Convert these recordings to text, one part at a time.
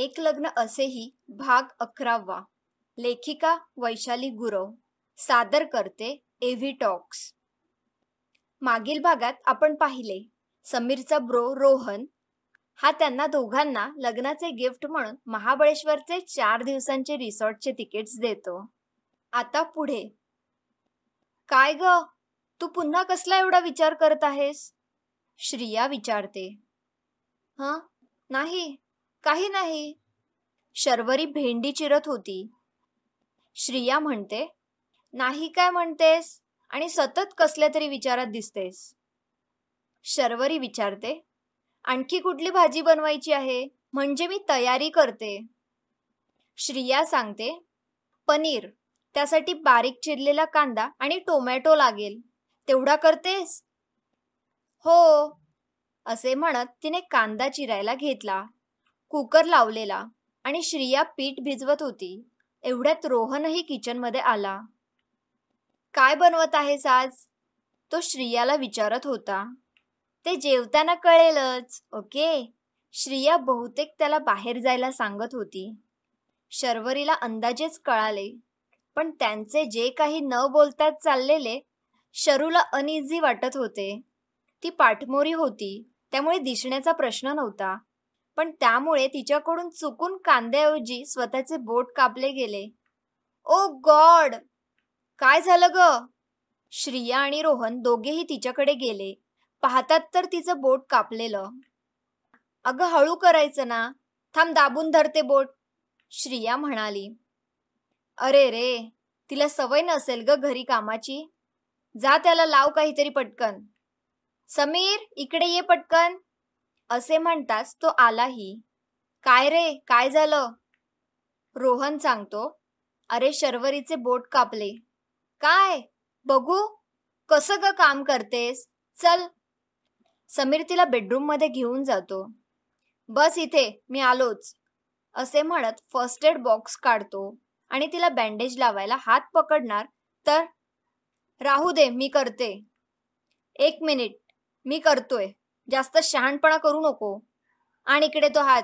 एक लग्न असेही भाग अकरावा. लेखिका वैशाली गुरव. सादर करते एव्ही टॉक्स मागील भागात आपण पाहिले समीरचा ब्रो रोहन. हा त्यांना दोघांना लग्नाचे गिफ्ट म्हणून महाबळेश्वरचे चार दिवसांचे रिसॉर्टचे तिकीट्स देतो. आता पुढे. काय ग? तू पुन्हा कसला एवढा विचार करत आहेस? श्रिया विचारते. ह? नाही. काही नाही. शर्वरी भेंडी चिरत होती. श्रिया म्हणते नाही काय म्हणतेस? आणि सतत कसल्या तरी विचारात दिसतेस. शर्वरी विचारते आणखी कुठली भाजी बनवायची आहे? म्हणजे मी तयारी करते. श्रिया सांगते पनीर. त्यासाठी बारीक चिरलेला कांदा आणि टोमॅटो लागेल. तेवढा करतेस? हो असे म्हणत तिने कांदा चिरायला घेतला. कुकर लावलेला आणि श्रिया पीठ भिजवत होती. एवढ्यात रोहनही किचनमध्ये आला. काय बनवत आहेस आज? तो श्रियाला विचारत होता. ते जेवताना कळेलच ओके? श्रिया बहुतेक त्याला बाहेर जायला सांगत होती. शर्वरीला अंदाजेच कळाले पण त्यांचे जे काही न बोलतात चाललेले शरूला अनइझी वाटत होते. ती पाठमोरी होती त्यामुळे दिसण्याचा प्रश्न नव्हता. पण त्यामुळे तिच्याकडून चुकून कांद्याऐवजी स्वतःचे बोट कापले गेले. Oh God! काय झालं ग? श्रिया आणि रोहन दोघेही तिच्याकडे गेले. पाहतात तर तिचं बोट कापलेलं. अगं हळू करायचं ना. थांब दाबून धरते बोट. श्रिया म्हणाली. अरे रे तिला सवय नसेल ग घरी कामाची. जा त्याला लाव काहीतरी पटकन. समीर इकडे ये पटकन. असे म्हणताच तो आलाही. काय रे? काय झालं? रोहन सांगतो. अरे शर्वरीचे बोट कापले. काय? बघू. कसं ग काम करतेस? चल. समीर तिला बेडरूममध्ये घेऊन जातो. बस इथे मी आलोच. असे म्हणत फर्स्ट एड बॉक्स काढतो आणि तिला बँडेज लावायला हात पकडणार तर राहू दे मी करते. एक मिनिट मी करतोय. जास्त शहाणपणा करू नको. आणि इकडे तो हात.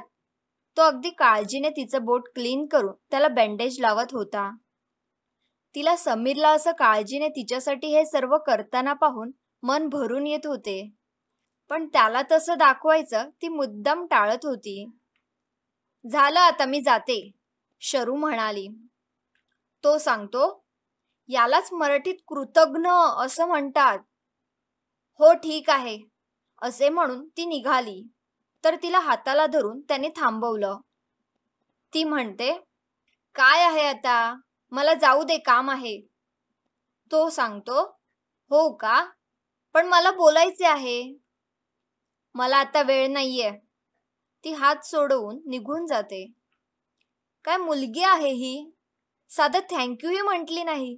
तो अगदी काळजीने तिचं बोट क्लीन करून त्याला बँडेज लावत होता. तिला समीरला असं काळजीने तिच्यासाठी हे सर्व करताना पाहून मन भरून येत होते. पण त्याला तसं दाखवायचं ती मुद्दाम टाळत होती. झालं आता मी जाते शरू म्हणाली. तो सांगतो यालाच मराठीत कृतज्ञ असं म्हणतात. हो ठीक आहे. असे म्हणून ती निघाली. तर तिला हाताला धरून त्याने थांबवलं. ती म्हणते काय आहे आता? मला जाऊ दे काम आहे. तो सांगतो हो का? पण मला बोलायचे आहे. मला आता वेळ नाहीये. ती हात सोडवून निघून जाते. काय मुलगी आहे ही? साधं थँक्यूही म्हटली नाही.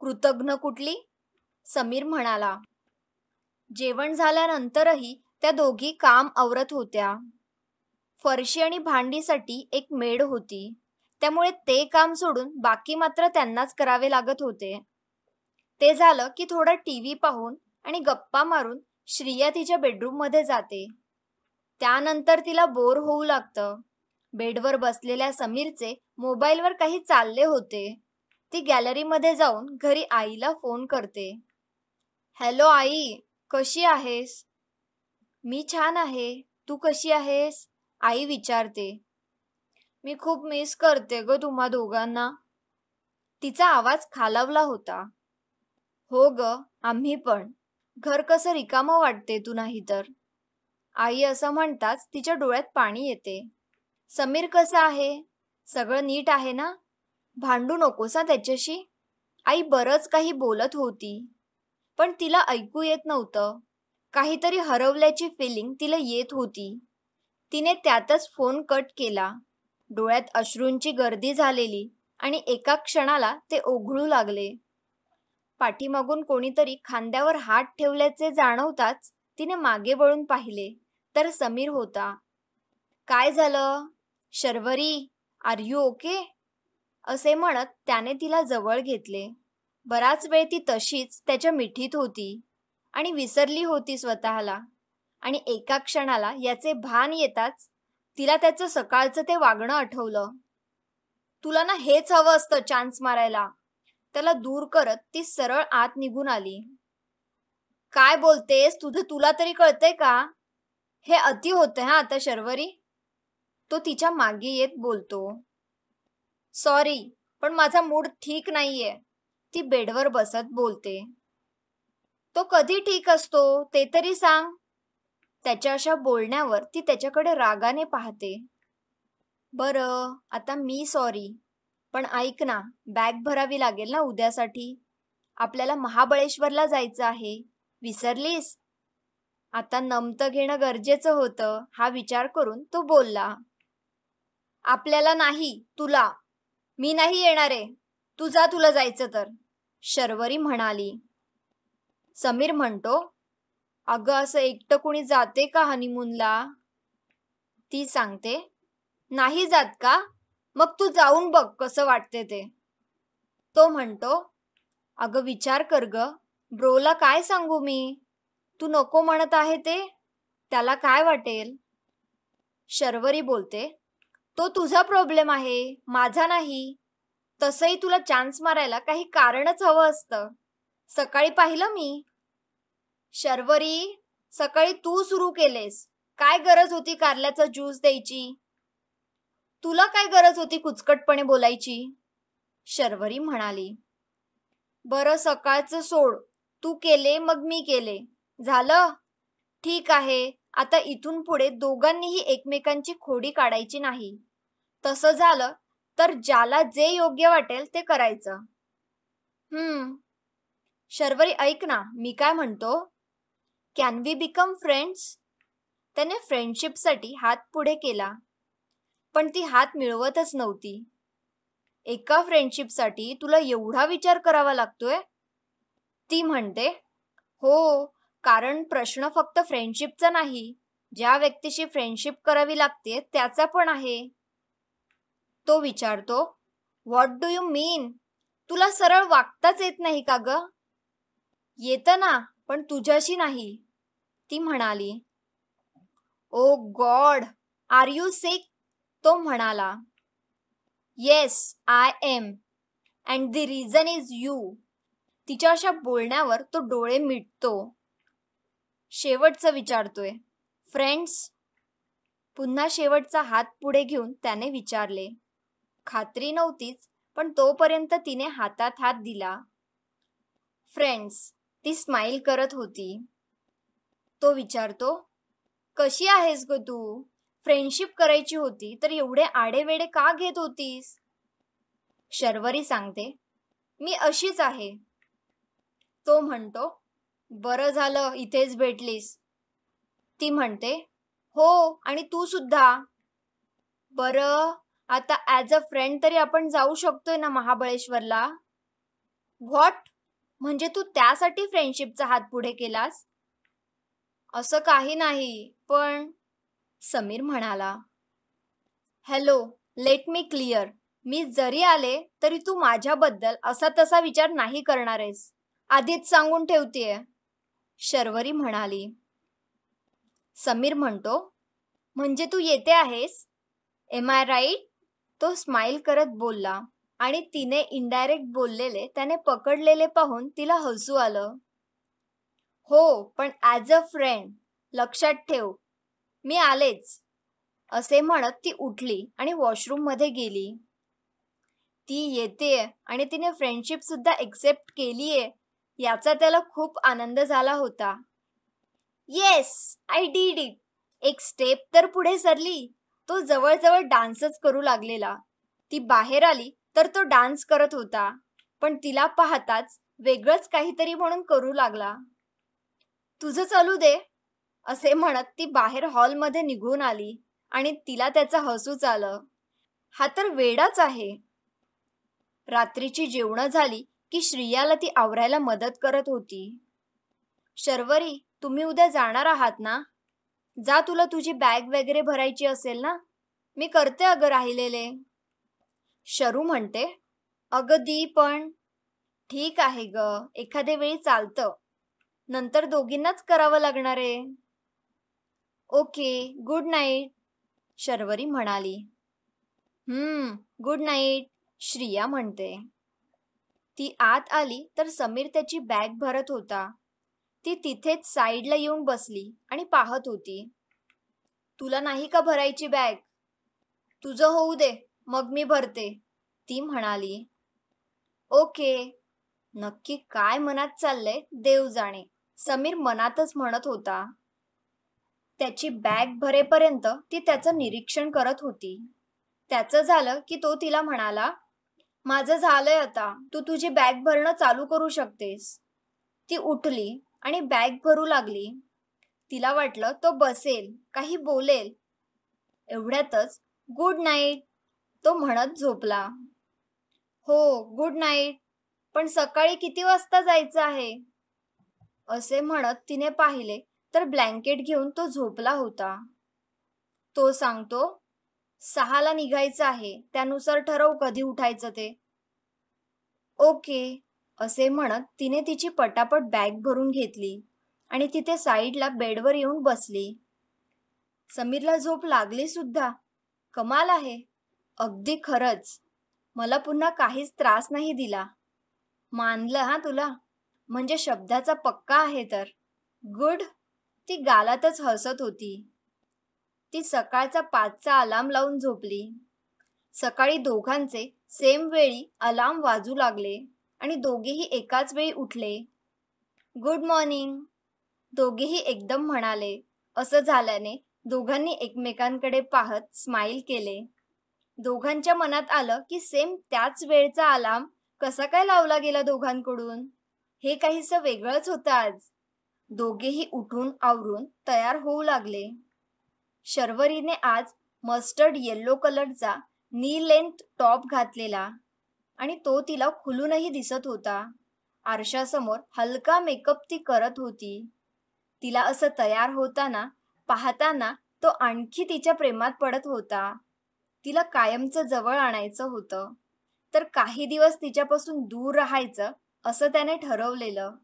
कृतज्ञ कुठली? समीर म्हणाला. जेवण झाल्यानंतरही त्या दोघी काम आवरत होत्या. फरशी आणि भांडीसाठी एक मेड होती. त्यामुळे ते काम सोडून बाकी मात्र त्यांनाच करावे लागत होते. ते झालं की थोडा टीव्ही पाहून आणि गप्पा मारून श्रिया तिच्या बेडरूममध्ये जाते. त्यानंतर तिला बोर होऊ लागतं. बेडवर बसलेल्या समीरचे मोबाईलवर काही चालले होते. ती गॅलरीमध्ये जाऊन घरी आईला फोन करते. हॅलो आई. कशी आहेस? मी छान आहे. तू कशी आहेस? आई विचारते. मी खूप मिस करते ग तुम्हा दोघांना. तिचा आवाज खालावला होता. हो ग आम्ही पण. घर कसं रिकामं वाटते तू नाही तर. आई असं म्हणताच तिच्या डोळ्यात पाणी येते. समीर कसं आहे? सगळं नीट आहे ना? भांडू नकोसा त्याच्याशी. आई बरंच काही बोलत होती. पण तिला ऐकू येत नव्हतं. काहीतरी हरवल्याची फिलिंग तिला येत होती. तिने त्यातच फोन कट केला. डोळ्यात अश्रूंची गर्दी झालेली आणि एका क्षणाला ते ओघळू लागले. पाठीमागून कोणीतरी खांद्यावर हात ठेवल्याचे जाणवताच तिने मागे वळून पाहिले तर समीर होता. काय झालं? शर्वरी आर यू ओके असे म्हणत त्याने तिला जवळ घेतले. बराच वेळ ती तशीच त्याच्या मिठीत होती आणि विसरली होती स्वतःला. आणि एका क्षणाला याचे भान येताच तिला त्याचं सकाळचं ते वागणं आठवलं. तुला ना हेच हवं असतं चान्स मारायला. त्याला दूर करत ती सरळ आत निघून आली. काय बोलतेस? तुझं तुला तरी कळतंय का? हे अति होतंय हा आता शर्वरी. तो तिच्यामागे येत बोलतो. सॉरी पण माझा मूड ठीक नाहीये. ती बेडवर बसत बोलते. तो कधी ठीक असतो ते तरी सांग. त्याच्या अशा बोलण्यावर ती त्याच्याकडे रागाने पाहते. बर आता मी सॉरी पण ऐक ना बॅग भरावी लागेल ना उद्यासाठी? आपल्याला महाबळेश्वरला जायचं आहे. विसरलीस? आता नमतं घेणं गरजेचं होतं हा विचार करून तो बोलला. आपल्याला नाही तुला. मी नाही येणार. आहे तू जा तुला जायचं तर? शर्वरी म्हणाली. समीर म्हणतो अगं असं एकटं कुणी जाते का हनीमूनला ती सांगते नाही जात का? मग तू जाऊन बघ कसं वाटते ते. तो म्हणतो अगं विचार कर ग. ब्रोला काय सांगू मी? तू नको म्हणत आहे ते. त्याला काय वाटेल? शर्वरी बोलते तो तुझा प्रॉब्लेम आहे माझा नाही. तसंही तुला चान्स मारायला काही कारणच हवं असतं. सकाळी पाहिलं मी. शर्वरी सकाळी तू सुरू केलेस. काय गरज होती कारल्याचा ज्यूस द्यायची? तुला काय गरज होती कुचकटपणे बोलायची? शर्वरी म्हणाली. बरं सकाळचं सोड. तू केले मग मी केले. झालं? ठीक आहे. आता इथून पुढे दोघांनीही एकमेकांची खोडी काढायची नाही. तसं झालं तर ज्याला जे योग्य वाटेल ते करायचं. हम्म. शर्वरी ऐक ना मी काय म्हणतो? कॅन वी बिकम फ्रेंड्स त्याने फ्रेंडशिपसाठी हात पुढे केला. पण ती हात मिळवतच नव्हती. एका फ्रेंडशिपसाठी तुला एवढा विचार करावा लागतोय? ती म्हणते हो कारण प्रश्न फक्त फ्रेंडशिपचा नाही. ज्या व्यक्तीशी फ्रेंडशिप करावी लागते त्याचा पण आहे. तो विचारतो व्हॉट डू यू मीन तुला सरळ वागताच येत नाही का ग? येतं ना पण तुझ्याशी नाही. ती म्हणाली. Oh God are you sick? तो म्हणाला. Yes I am and the reason is you तिच्या अशा बोलण्यावर तो डोळे मिटतो. शेवटचं विचारतोय. फ्रेंड्स पुन्हा शेवटचा हात पुढे घेऊन त्याने विचारले. खात्री नव्हतीच पण तोपर्यंत तिने हातात हात दिला. फ्रेंड्स ती स्माईल करत होती. तो विचारतो कशी आहेस ग तू? फ्रेंडशिप करायची होती तर एवढे आडेवेडे का घेत होतीस? शर्वरी सांगते मी अशीच आहे. तो म्हणतो बरं झालं इथेच भेटलीस. ती म्हणते हो आणि तू सुद्धा. बरं. आता ॲज अ फ्रेंड तरी आपण जाऊ शकतोय ना महाबळेश्वरला. व्हॉट म्हणजे तू त्यासाठी फ्रेंडशिपचा हात पुढे केलास? असं काही नाही पण समीर म्हणाला हॅलो लेट मी क्लिअर मी जरी आले तरी तू माझ्याबद्दल असा तसा विचार नाही करणार आहेस. आधीच सांगून ठेवतेय. शर्वरी म्हणाली. समीर म्हणतो म्हणजे तू येते आहेस? एम आय राईट तो स्माईल करत बोलला आणि तिने इनडायरेक्ट बोललेले त्याने पकडलेले पाहून तिला हसू आलं. हो पण ॲज अ फ्रेंड लक्षात ठेव मी आलेच असे म्हणत ती उठली आणि वॉशरूममध्ये गेली. ती येते आणि तिने फ्रेंडशिप सुद्धा एक्सेप्ट केलीये याचा त्याला खूप आनंद झाला होता. येस आय डीड इट एक स्टेप तर पुढे सरली. तो जवळजवळ डान्सच करू लागलेला. ती बाहेर आली तर तो डान्स करत होता पण तिला पाहताच वेगळंच काहीतरी म्हणून करू लागला. तुझं चालू दे असे म्हणत ती बाहेर हॉलमध्ये निघून आली आणि तिला त्याचं हसूच आलं. हा तर वेडाच आहे. रात्रीची जेवणं झाली की श्रियाला ती आवरायला मदत करत होती. शर्वरी तुम्ही उद्या जाणार आहात ना? जा तुला तुझी बॅग वगैरे भरायची असेल ना? मी करते अगं राहिलेले. शरू म्हणते अगं दी पण. ठीक आहे ग एखाद्या वेळी चालतं. नंतर दोघींनाच करावं लागणार आहे. ओके गुड नाईट शर्वरी म्हणाली. हम्म गुड नाईट श्रिया म्हणते. ती आत आली तर समीर त्याची बॅग भरत होता. ती तिथेच साईडला येऊन बसली आणि पाहत होती. तुला नाही का भरायची बॅग? तुझं होऊ दे मग मी भरते ती म्हणाली. ओके. नक्की काय मनात चाललंय? देव जाणे समीर मनातच म्हणत होता. त्याची बॅग भरेपर्यंत ती त्याचं निरीक्षण करत होती. त्याचं झालं की तो तिला म्हणाला माझं झालंय आता. तू तुझी बॅग भरणं चालू करू शकतेस. ती उठली. आणि बॅग भरू लागली. तिला वाटलं तो बसेल काही बोलेल. एवढ्यातच गुड नाईट तो म्हणत झोपला. हो गुड नाईट पण सकाळी किती वाजता जायचं आहे? असे म्हणत तिने पाहिले तर ब्लँकेट घेऊन तो झोपला होता. तो सांगतो सहाला निघायचं आहे त्यानुसार ठरव कधी उठायचं ते. ओके असे म्हणत तिने तिची पटापट बॅग भरून घेतली आणि तिथे साईडला बेडवर येऊन बसली. समीरला झोप लागली सुद्धा. कमाल आहे. अगदी खरंच. मला पुन्हा काहीच त्रास नाही दिला. मानलं हा तुला? म्हणजे शब्दाचा पक्का आहे तर. गुड. ती गालातच हसत होती. ती सकाळचा पाचचा अलार्म लावून झोपली. सकाळी दोघांचे सेम वेळी अलार्म वाजू लागले. आणि दोघेही एकाच वेळी उठले. Good morning. दोघेही एकदम म्हणाले. असं झाल्याने दोघांनी एकमेकांकडे पाहत स्माईल केले. दोघांच्या मनात आलं की सेम त्याच वेळचा अलार्म कसा काय लावला गेला दोघांकडून? हे काहीस वेगळंच होतं आज. दोघेही उठून आवरून तयार होऊ लागले. शर्वरीने आज मस्टर्ड येल्लो कलरचा नी लेंथ टॉप घातलेला. आणि तो तिला खुलूनही दिसत होता. आरशासमोर हलका मेकअप ती करत होती. तिला असं तयार होताना पाहताना तो आणखी तिच्या प्रेमात पडत होता. तिला कायमचं जवळ आणायचं होतं. तर काही दिवस तिच्यापासून दूर राहायचं असं त्याने ठरवलेलं.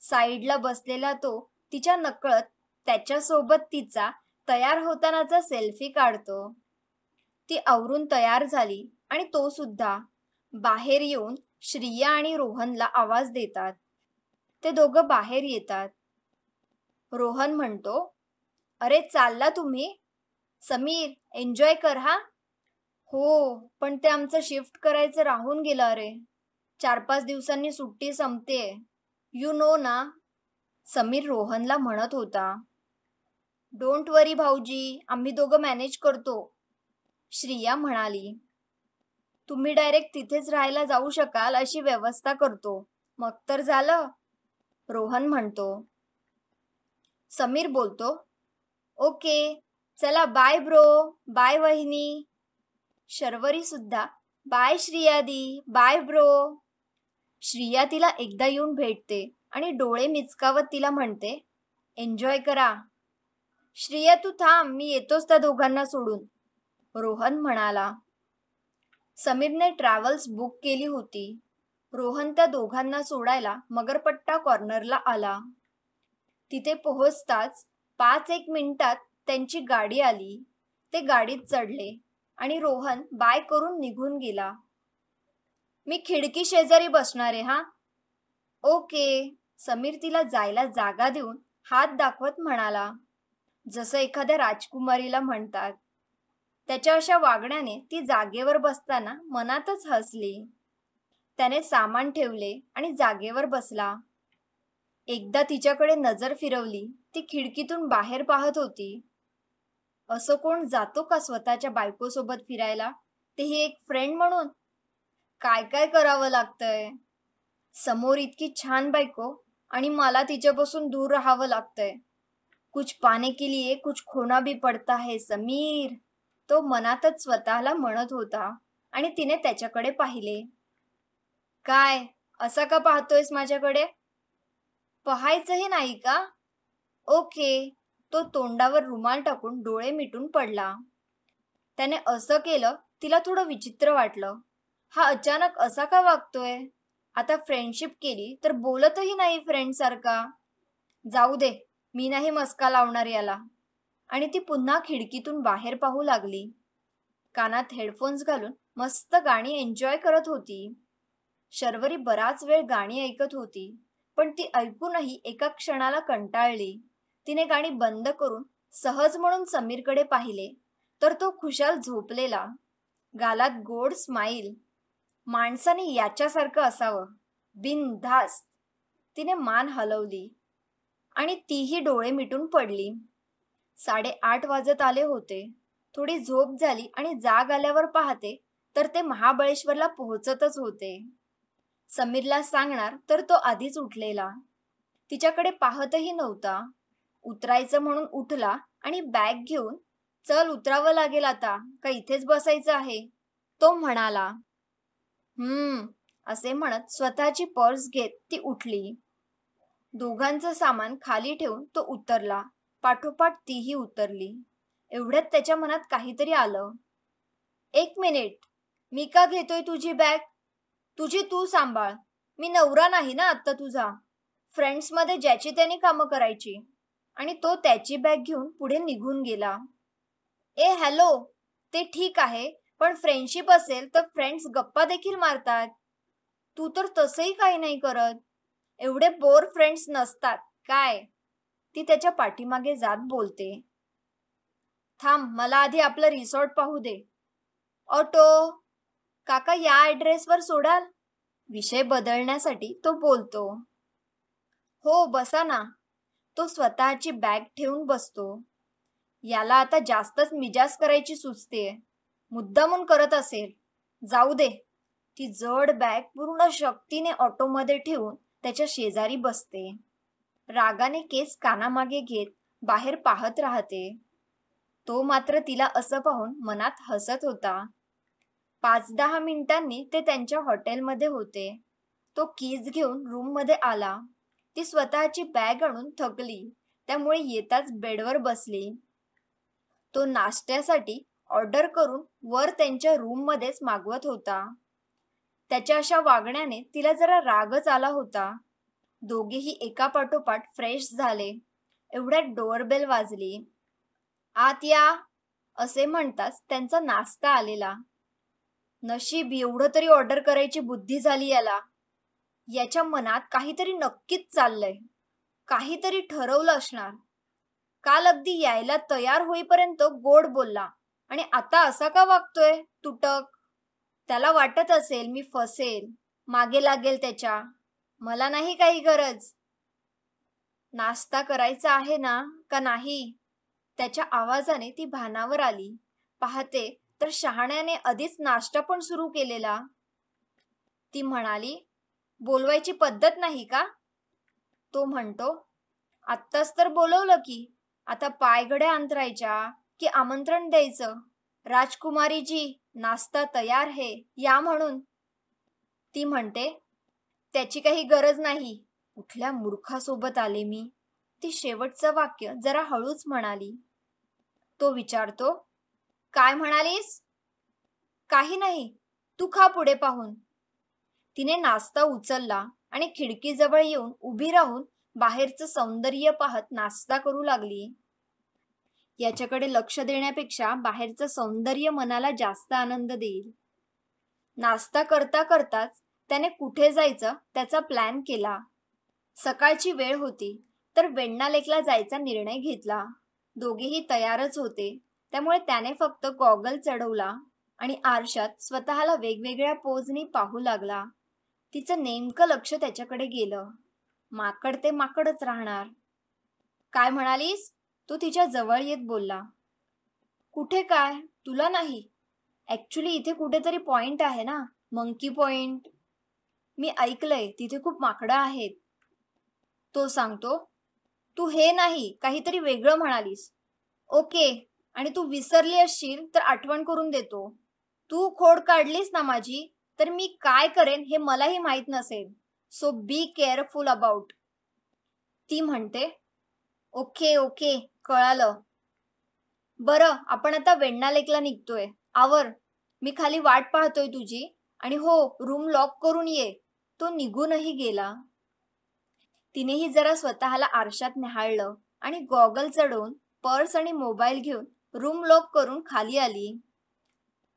साईडला बसलेला तो तिच्या नकळत त्याच्यासोबत तिचा तयार होतानाचा सेल्फी काढतो. ती आवरून तयार झाली आणि तो सुद्धा बाहेर येऊन श्रिया आणि रोहनला आवाज देतात. ते दोघं बाहेर येतात. रोहन म्हणतो अरे चालला तुम्ही? समीर एन्जॉय कर हा. हो पण ते आमचं शिफ्ट करायचं राहून गेलं अरे. चार पाच दिवसांनी सुट्टी संपते. यू नो ना. समीर रोहनला म्हणत होता. डोंट वरी भाऊजी आम्ही दोघं मॅनेज करतो. श्रिया म्हणाली. तुम्ही डायरेक्ट तिथेच राहायला जाऊ शकाल अशी व्यवस्था करतो. मग तर झालं. रोहन म्हणतो. समीर बोलतो. ओके. चला बाय ब्रो बाय वहिनी. शर्वरी सुद्धा. बाय श्रियादी. बाय ब्रो श्रिया तिला एकदा येऊन भेटते आणि डोळे मिचकावत तिला म्हणते एन्जॉय करा. श्रिया तू थांब. मी येतोच त्या दोघांना सोडून. रोहन म्हणाला समीरने ट्रॅव्हल्स बुक केली होती. रोहन त्या दोघांना सोडायला मगरपट्टा कॉर्नरला आला. तिथे पोहोचताच पाच एक मिनिटात त्यांची गाडी आली. ते गाडीत चढले आणि रोहन बाय करून निघून गेला. मी खिडकी शेजारी बसणार आहे हा? ओके. समीर तिला जायला जागा देऊन हात दाखवत म्हणाला. जसं एखाद्या राजकुमारीला म्हणतात. त्याच्या अशा वागण्याने ती जागेवर बसताना मनातच हसली. त्याने सामान ठेवले आणि जागेवर बसला. एकदा तिच्याकडे नजर फिरवली ती खिडकीतून बाहेर पाहत होती. असं कोण जातो का स्वतःच्या बायकोसोबत फिरायला? तेही एक फ्रेंड म्हणून? काय काय करावं लागतंय? समोर इतकी छान बायको आणि मला तिच्यापासून दूर राहावं लागतंय. कुछ पाने के लिए कुछ खोना भी पडता है समीर. तो मनातच स्वतःला म्हणत होता आणि तिने त्याच्याकडे पाहिले. काय असा का पाहतोयस माझ्याकडे? पाहायचंही नाही का? ओके. तो तोंडावर रुमाल टाकून डोळे मिटून पडला. त्याने असं केलं तिला थोडं विचित्र वाटलं. हा अचानक असा का वागतोय? आता फ्रेंडशिप केली तर बोलतही नाही फ्रेंड सारखा जाऊ दे मी नाही मस्का लावणार याला. आणि ती पुन्हा खिडकीतून बाहेर पाहू लागली. कानात हेडफोन्स घालून मस्त गाणी एन्जॉय करत होती. शर्वरी बराच वेळ गाणी ऐकत होती पण ती ऐकूनही एका क्षणाला कंटाळली. तिने गाणी बंद करून सहज म्हणून समीरकडे पाहिले तर तो खुशाल झोपलेला. गालात गोड स्माईल माणसाने याच्यासारखं असावं. बिनधास्त. तिने मान हलवली आणि तीही डोळे मिटून पडली. साडेआठ वाजत आले होते. थोडी झोप झाली आणि जाग आल्यावर पाहते तर ते महाबळेश्वरला पोहोचतच होते. समीरला सांगणार तर तो आधीच उठलेला. तिच्याकडे पाहतही नव्हता. उतरायचं म्हणून उठला आणि बॅग घेऊन चल उतरावं लागेल आता का इथेच बसायचं आहे? तो म्हणाला. हम्म असे म्हणत स्वतःची पर्स घेत ती उठली. दोघांचं सामान खाली ठेवून तो उतरला. पाठोपाठ तीही उतरली. एवढ्यात त्याच्या मनात काहीतरी आलं. एक मिनिट. मी का घेतोय तुझी बॅग? तुझी तू सांभाळ. मी नवरा नाही ना आत्ता तुझा. फ्रेंड्समध्ये ज्याची त्याने कामं करायची. आणि तो त्याची बॅग घेऊन पुढे निघून गेला. ए हॅलो. ते ठीक आहे पण फ्रेंडशिप असेल तर फ्रेंड्स गप्पा देखील मारतात. तू तर तसंही काही नाही करत. एवढे बोर फ्रेंड्स नसतात. काय? ती त्याच्या पाठीमागे जात बोलते. थांब मला आधी आपलं रिसॉर्ट पाहू दे. ऑटो काका या ऍड्रेसवर सोडाल? विषय बदलण्यासाठी तो बोलतो. हो बसा ना. तो स्वतःची बॅग ठेवून बसतो. याला आता जास्तच मिजाज करायची सुचते मुद्दामून करत असेल. जाऊ दे. ती जड बॅग पूर्ण शक्तीने ऑटोमध्ये ठेवून त्याच्या शेजारी बसते. रागाने केस कानामागे घेत बाहेर पाहत राहते. तो मात्र तिला असं पाहून मनात हसत होता. पाच दहा मिनिटांनी ते त्यांच्या हॉटेलमध्ये होते. तो कीज घेऊन रूममध्ये आला. ती स्वतःची बॅग आणून थकली. त्यामुळे येताच बेडवर बसली. तो नाश्त्यासाठी ऑर्डर करून वर त्यांच्या रूममध्येच मागवत होता. त्याच्या अशा वागण्याने तिला जरा रागच आला होता. दोघेही एकापाठोपाठ फ्रेश झाले. एवढ्यात डोअरबेल वाजली. आत या असे म्हणताच त्यांचा नाश्ता आलेला. नशीब एवढं तरी ऑर्डर करायची बुद्धी झाली याला. याच्या मनात काहीतरी नक्कीच चाललंय. काहीतरी ठरवलं असणार. काल अगदी यायला तयार होईपर्यंत गोड बोलला. आणि आता असा का वागतोय? तुटक. त्याला वाटत असेल मी फसेल. मागे लागेल त्याच्या. मला नाही काही गरज. नाश्ता करायचा आहे ना का नाही? त्याच्या आवाजाने ती भानावर आली. पाहते तर शहाण्याने आधीच नाश्ता पण सुरू केलेला. ती म्हणाली बोलवायची पद्धत नाही का? तो म्हणतो आत्ताच तर बोलवलं की आता पायघड्या अंतरायच्या की आमंत्रण द्यायचं. राजकुमारीजी नाश्ता तयार हे या म्हणून. ती म्हणते त्याची काही गरज नाही. कुठल्या मूर्खासोबत आले मी? ती शेवटचं वाक्य जरा हळूच म्हणाली. तो विचारतो काय म्हणालीस? काही नाही. तू खा पुढे पाहून. तिने नाश्ता उचलला आणि खिडकीजवळ येऊन उभी राहून बाहेरचं सौंदर्य पाहत नाश्ता करू लागली. याच्याकडे लक्ष देण्यापेक्षा बाहेरचं सौंदर्य मनाला जास्त आनंद देईल. नाश्ता करता करताच त्याने कुठे जायचं त्याचा प्लॅन केला. सकाळची वेळ होती तर वेण्णा लेकला जायचा निर्णय घेतला. दोघेही तयारच होते त्यामुळे त्याने फक्त गॉगल चढवला आणि आरशात स्वतःला वेगवेगळ्या पोजनी पाहू लागला. तिचं नेमकं लक्ष त्याच्याकडे गेलं. माकड ते माकडच राहणार. काय म्हणालीस? तो तिच्या जवळ येत बोलला. कुठे काय? तुला नाही. ॲक्च्युली इथे कुठेतरी पॉइंट आहे ना मंकी पॉइंट. मी ऐकलंय तिथे खूप माकडं आहेत. तो सांगतो तू हे नाही काहीतरी वेगळं म्हणालीस. ओके आणि तू विसरली असशील तर आठवण करून देतो. तू खोड काढलीस ना माझी तर मी काय करेन हे मलाही माहीत नसेल. सो बी केअरफुल अबाउट ती म्हणते ओके ओके कळालं. बरं आपण आता वेण्णा लेकला निघतोय. आवर मी खाली वाट पाहतोय तुझी आणि हो रूम लॉक करून ये. तो निघूनही गेला. तिनेही जरा स्वतःला आरशात न्याहाळलं आणि गॉगल चढवून पर्स आणि मोबाईल घेऊन रूम लॉक करून खाली आली.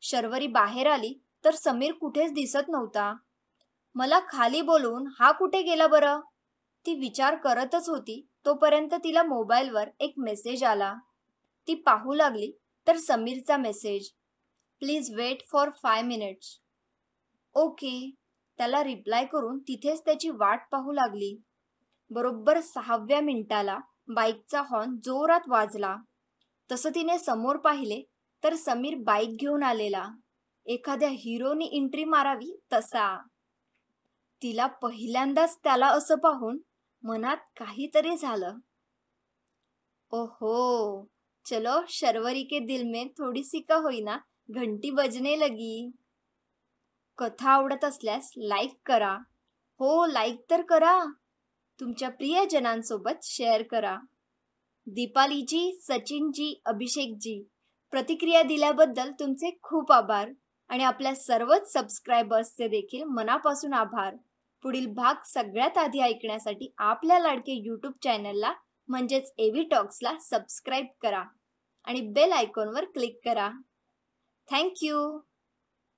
शर्वरी बाहेर आली तर समीर कुठेच दिसत नव्हता. मला खाली बोलवून हा कुठे गेला बरं? ती विचार करतच होती. तोपर्यंत तिला मोबाईलवर एक मेसेज आला. ती पाहू लागली तर समीरचा message please wait for five minutes. Okay. त्याला रिप्लाय करून तिथेच त्याची वाट पाहू लागली. बरोबर सहाव्या मिनिटाला बाईकचा हॉर्न जोरात वाजला. तसं तिने समोर पाहिले तर समीर बाईक घेऊन आलेला. एखाद्या हिरोनी एंट्री मारावी तसा. तिला पहिल्यांदाच त्याला असं पाहून मनात काहीतरी झालं. ओहो चलो शर्वरी के दिल में थोडी सी का होईना घंटी बजने लगी. कथा आवडत असल्यास लाईक करा. हो लाईक तर करा. तुमच्या प्रियजनांसोबत शेअर करा. दीपालीजी सचिनजी अभिषेकजी प्रतिक्रिया दिल्याबद्दल तुमचे खूप आभार आणि आपल्या सर्वच सबस्क्रायबर्सचे देखील मनापासून आभार. पुढील भाग सगळ्यात आधी ऐकण्यासाठी आपल्या लाडके यूट्यूब चॅनलला म्हणजेच एव्ही टॉक्सला सबस्क्राईब करा आणि बेल आयकॉनवर क्लिक करा. थँक्यू